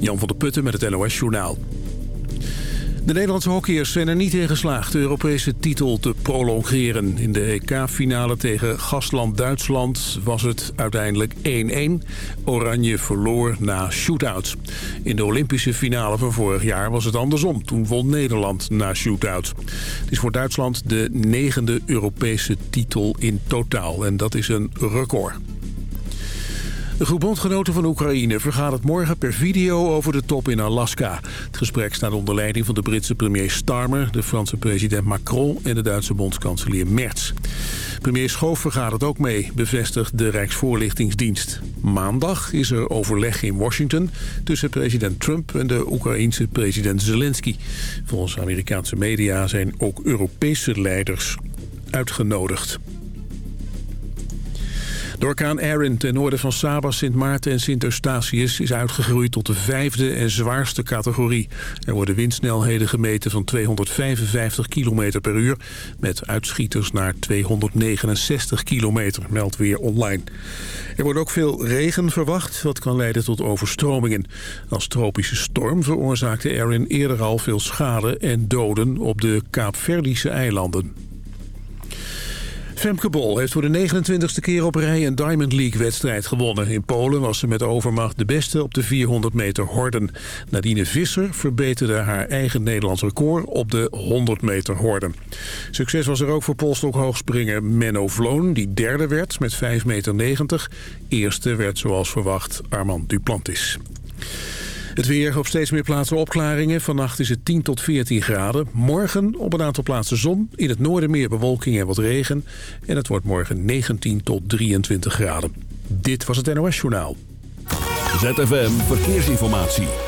Jan van der Putten met het NOS Journaal. De Nederlandse hockeyers zijn er niet in geslaagd de Europese titel te prolongeren. In de EK-finale tegen gastland Duitsland was het uiteindelijk 1-1. Oranje verloor na shootouts. In de Olympische finale van vorig jaar was het andersom. Toen won Nederland na shootouts. Het is voor Duitsland de negende Europese titel in totaal. En dat is een record. De groep bondgenoten van Oekraïne vergadert morgen per video over de top in Alaska. Het gesprek staat onder leiding van de Britse premier Starmer, de Franse president Macron en de Duitse bondskanselier Merz. Premier Schoof vergadert ook mee, bevestigt de Rijksvoorlichtingsdienst. Maandag is er overleg in Washington tussen president Trump en de Oekraïense president Zelensky. Volgens Amerikaanse media zijn ook Europese leiders uitgenodigd. De orkaan Erin ten noorden van Saba, Sint Maarten en Sint Eustatius is uitgegroeid tot de vijfde en zwaarste categorie. Er worden windsnelheden gemeten van 255 km per uur met uitschieters naar 269 kilometer, meldt weer online. Er wordt ook veel regen verwacht, wat kan leiden tot overstromingen. Als tropische storm veroorzaakte Erin eerder al veel schade en doden op de Kaapverdische eilanden. Femke Bol heeft voor de 29e keer op rij een Diamond League-wedstrijd gewonnen. In Polen was ze met overmacht de beste op de 400 meter horden. Nadine Visser verbeterde haar eigen Nederlands record op de 100 meter horden. Succes was er ook voor polstokhoogspringer Menno Vloon, die derde werd met 5,90 meter. Eerste werd zoals verwacht Armand Duplantis. Het weer op steeds meer plaatsen opklaringen. Vannacht is het 10 tot 14 graden. Morgen op een aantal plaatsen zon. In het noorden meer bewolking en wat regen. En het wordt morgen 19 tot 23 graden. Dit was het NOS Journaal. ZFM Verkeersinformatie.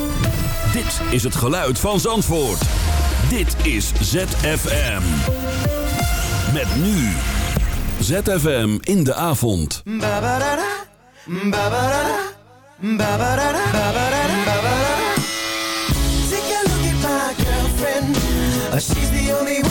Dit is het geluid van Zandvoort. Dit is ZFM. Met nu. ZFM in de avond. Take a look at my girlfriend. Uh, She's the only one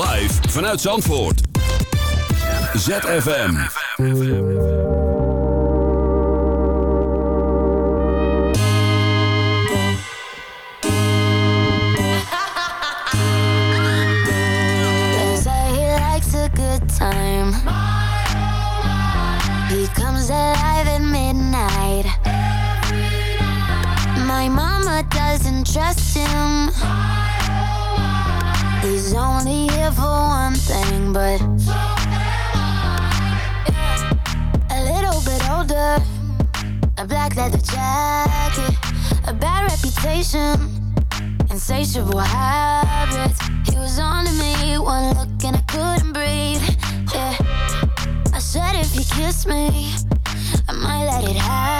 Live vanuit Zandvoort. ZFM. Time. He comes alive at midnight. My mama doesn't trust him. He's only here for one thing, but a little bit older. A black leather jacket, a bad reputation insatiable habits. He was on to me, one look and I couldn't breathe. Yeah, I said if he kissed me, I might let it happen.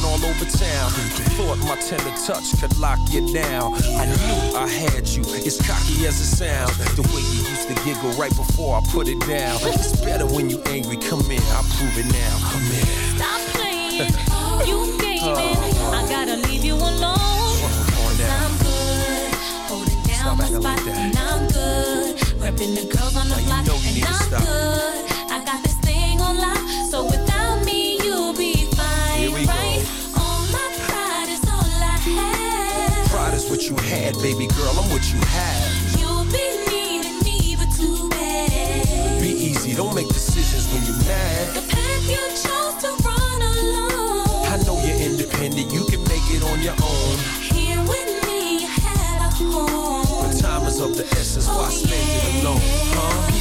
Creeping all over town. Thought my tender touch could lock you down. I knew I had you, as cocky as it sounds. The way you used to giggle right before I put it down. It's better when you angry. Come in, I'll prove it now. Come in. Stop playing, you gaming. Oh. I gotta leave you alone. Cause I'm good, holding down my spot, like and I'm good. Repping the girls on the block, know you and I'm stop. good. I got this thing on lock, so without had, baby girl. I'm what you have. You'll be needing me, but too bad. Be easy, don't make decisions when you're mad. The path you chose to run alone. I know you're independent, you can make it on your own. Here with me, you had a home. But time is of the essence, why oh, spend it alone?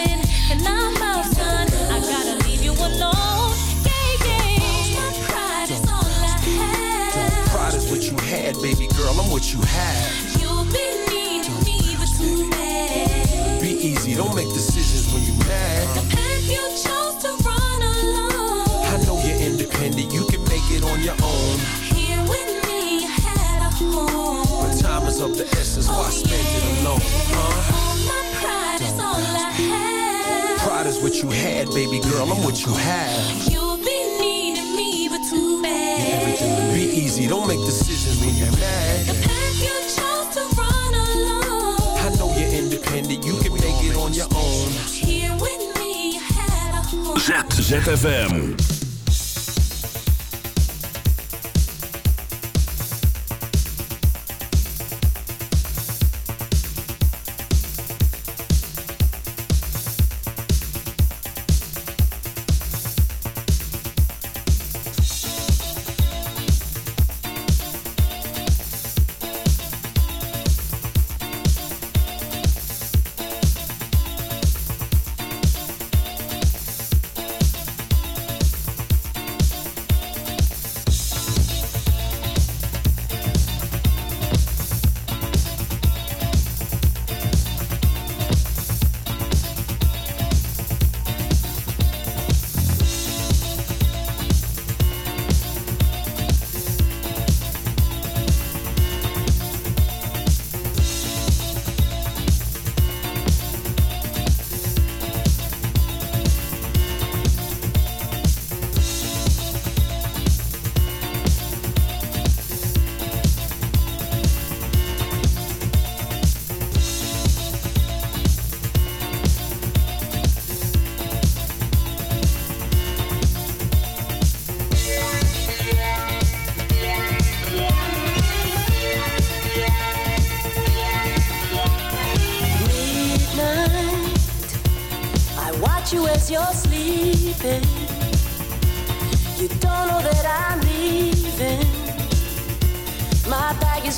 bouncing, and I'm out, son. I gotta leave you alone. Yeah, yeah. My pride is all I have. Pride is what you had, baby girl. I'm what you have. You'll be needing me, but too bad. Be easy, don't make decisions when you're mad. path you chose to run alone. I know you're independent, you can make it on your own. Here with me, you had a home. But time is of the essence, why oh, spend it alone? Huh? All my pride is all I have. Pride is what you had, baby girl. I'm what you have. You'll be needing me, but too bad. Be easy, don't make decisions when you're mad. path you chose to run alone. I know you're independent, you can make it on your own. Here with me, you had a home. ZFM.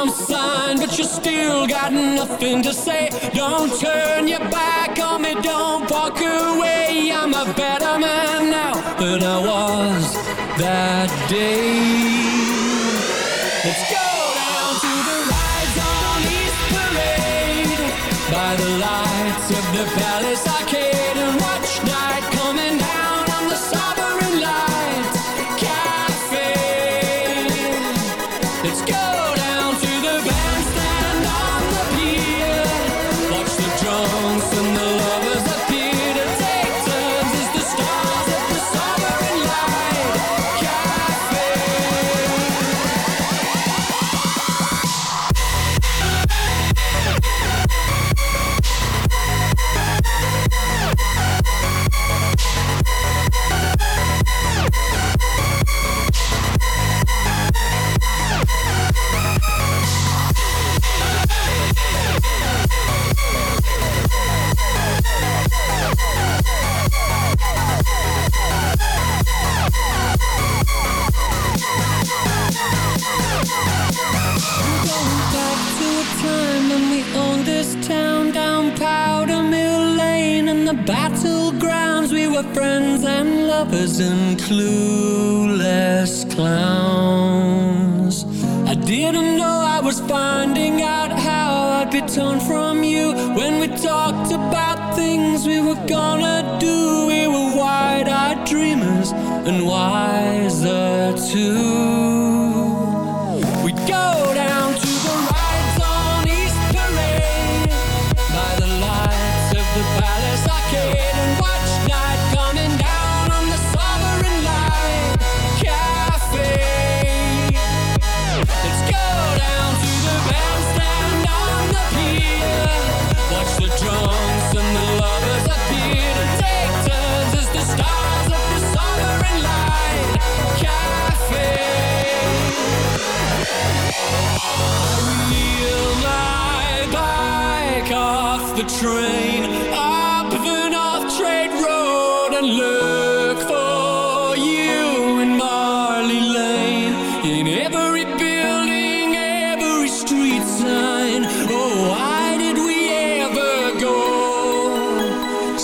I'm signed, but you still got nothing to say. Don't turn your back on me, don't walk away. I'm a better man now than I was that day. Let's go.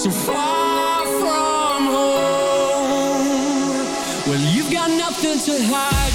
so far from home. Well, you've got nothing to hide.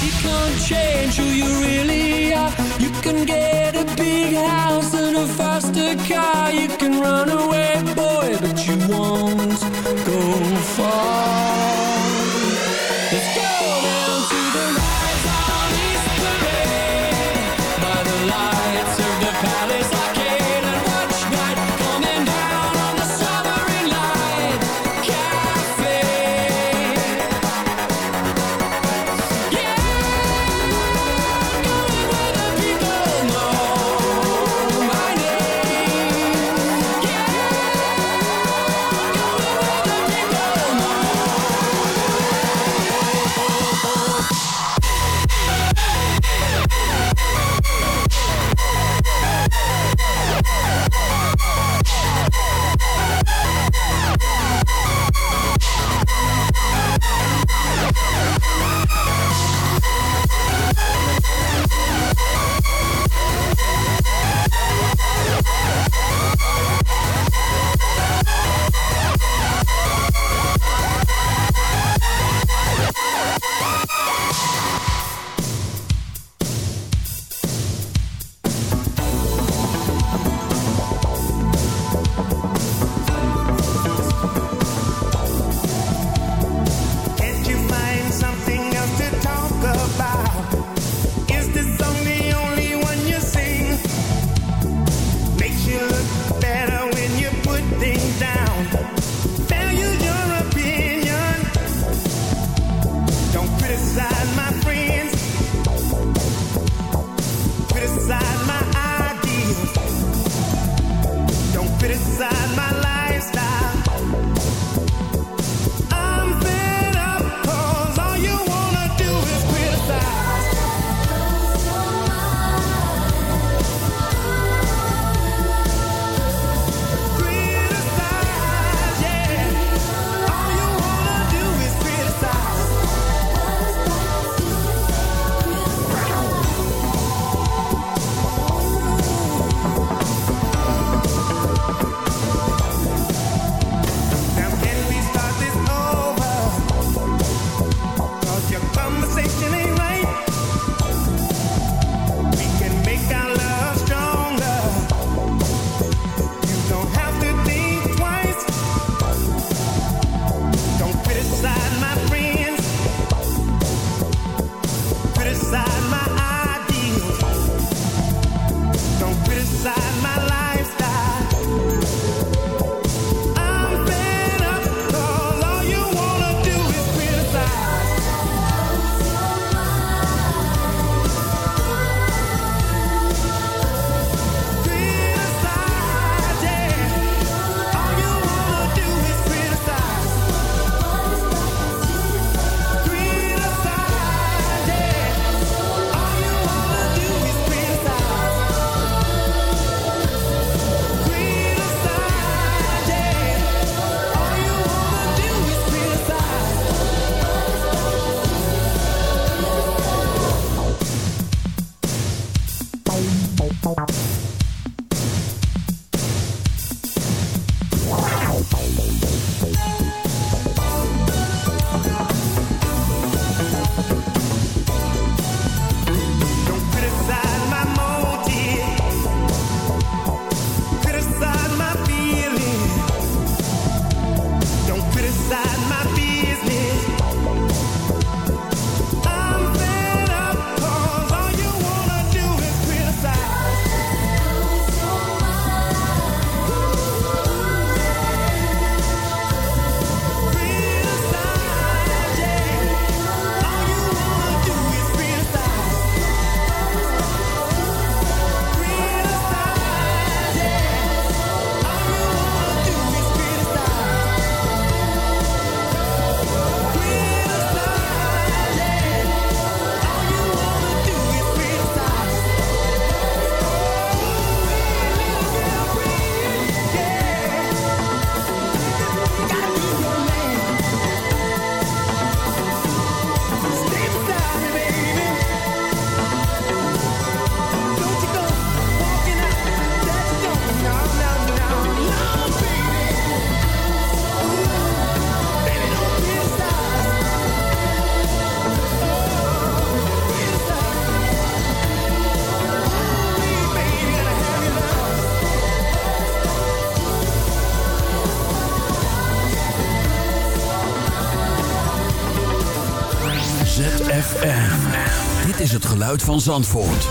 geluid van Zandvoort.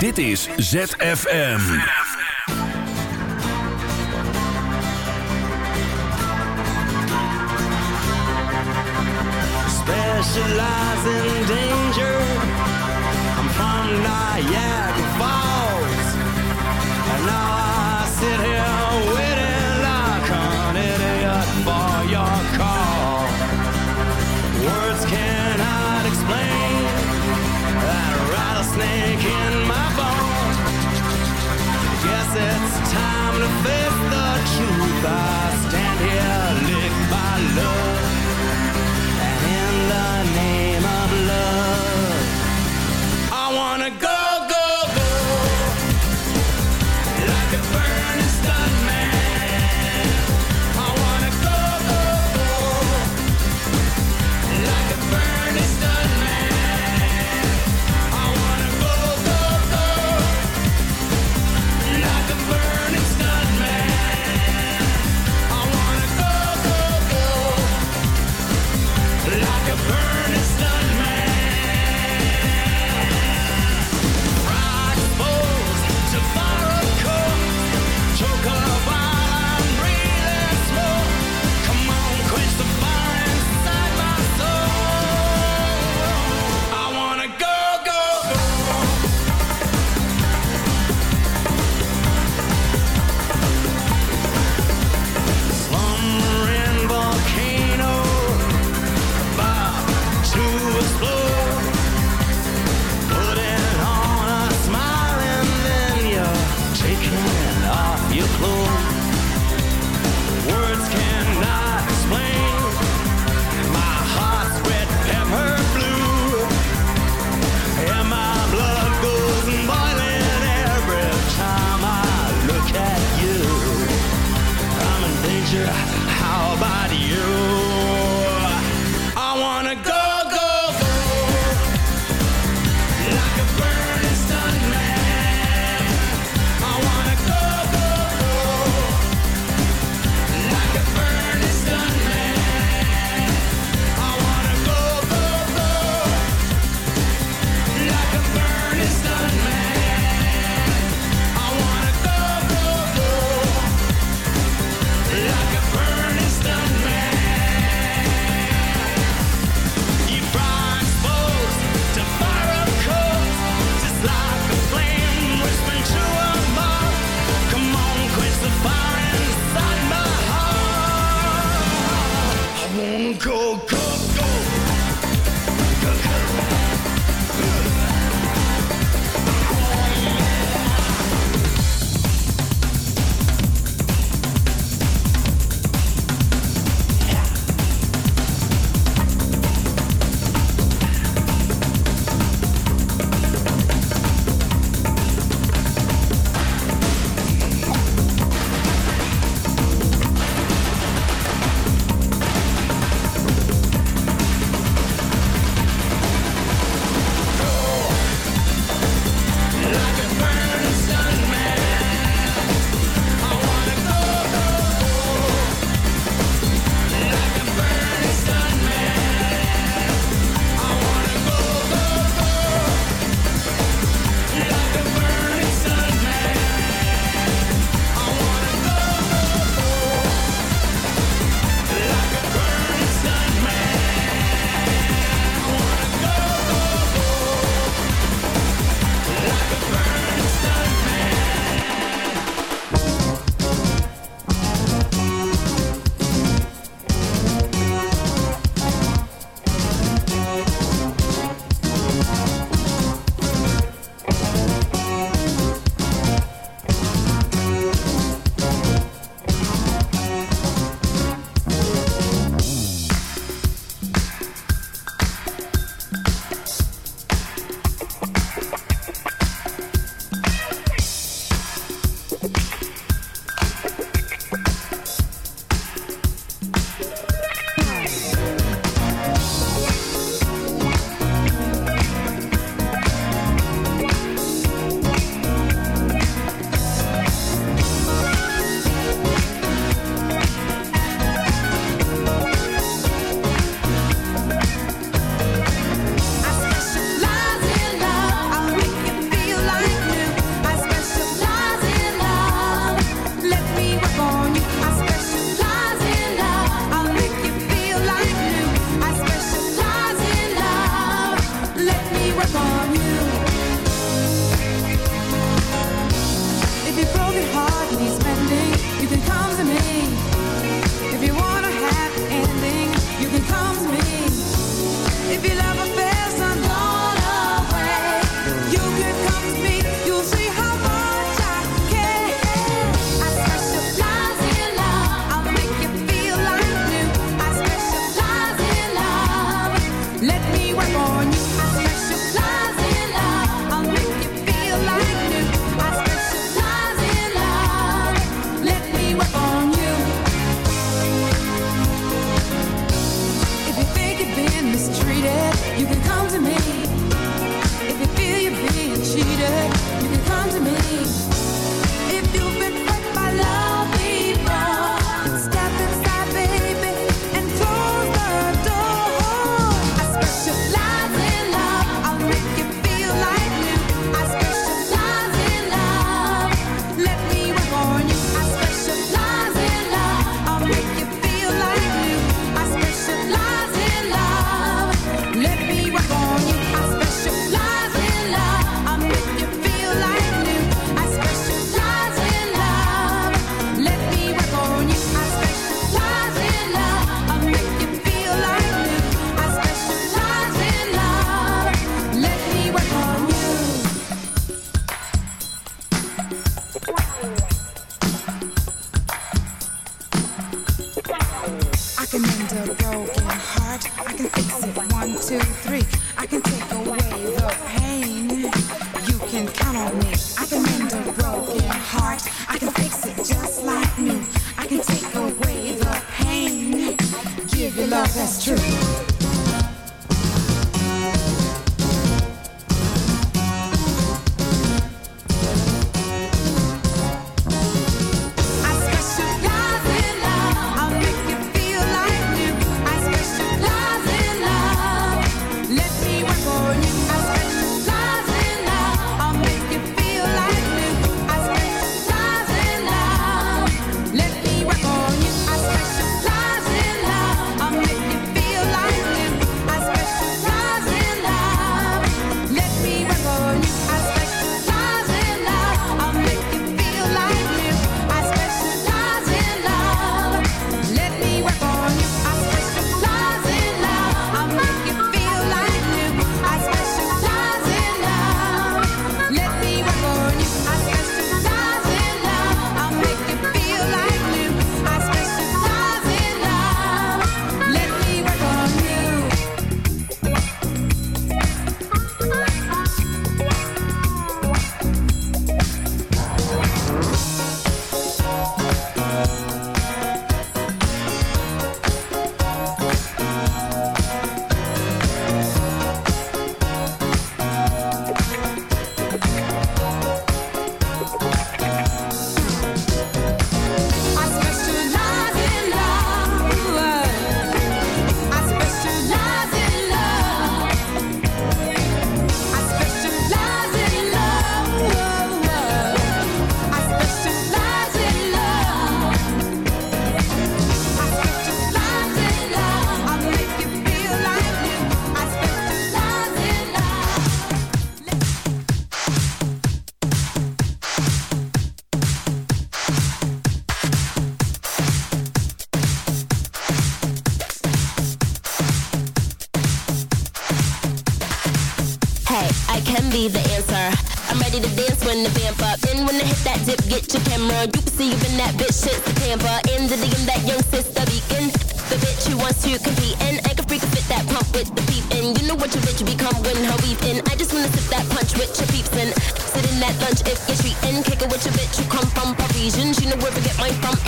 Dit is ZFM. Specialize in danger. I'm from Nyack. Yeah.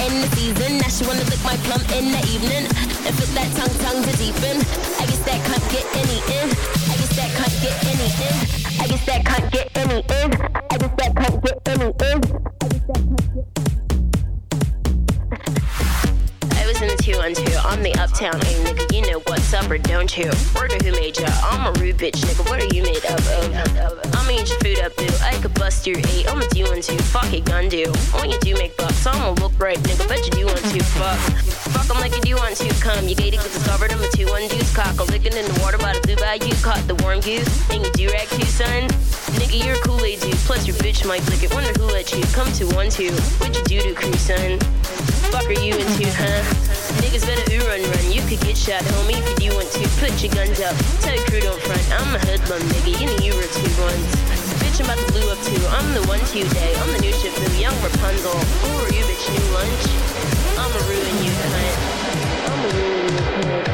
In the season. Now she wanna lick my plum in the evening. And fit that tongue tongue to deepen. I guess that can't get any in. I guess that can't get any in. I guess that can't get any in. I guess that can't get any in. I was in the 212, I'm the uptown A nigga, you know what's up or don't you? Word of who made ya? I'm a rude bitch nigga, what are you made up of? Oh? I'ma eat your food up, boo. I could bust your eight, I'ma do one two, fuck it, gun do. When you do make bucks, I'ma look right, nigga, bet you do want to, fuck. Fuck 'em like you do want to, come. You gated, get discovered, I'm a two one deuce cock. A licking in the water by the blue bayou, caught the warm goose. And you do rag too, son. Nigga, you're a Kool-Aid dude, plus your bitch might lick it. Wonder who let you come to one two. What you do to crew, son? Fuck are you into, huh? Niggas better ooh run run. You could get shot, homie, if you do want to. Put your guns up. Tell your crew don't front. I'm a hoodlum, nigga. You know you were two ones. Bitch, I'm about to blue up too. I'm the one today. I'm the new ship, the young Rapunzel. Who are you, bitch? New lunch? I'ma ruin you, cunt. I'ma ruin you, cunt.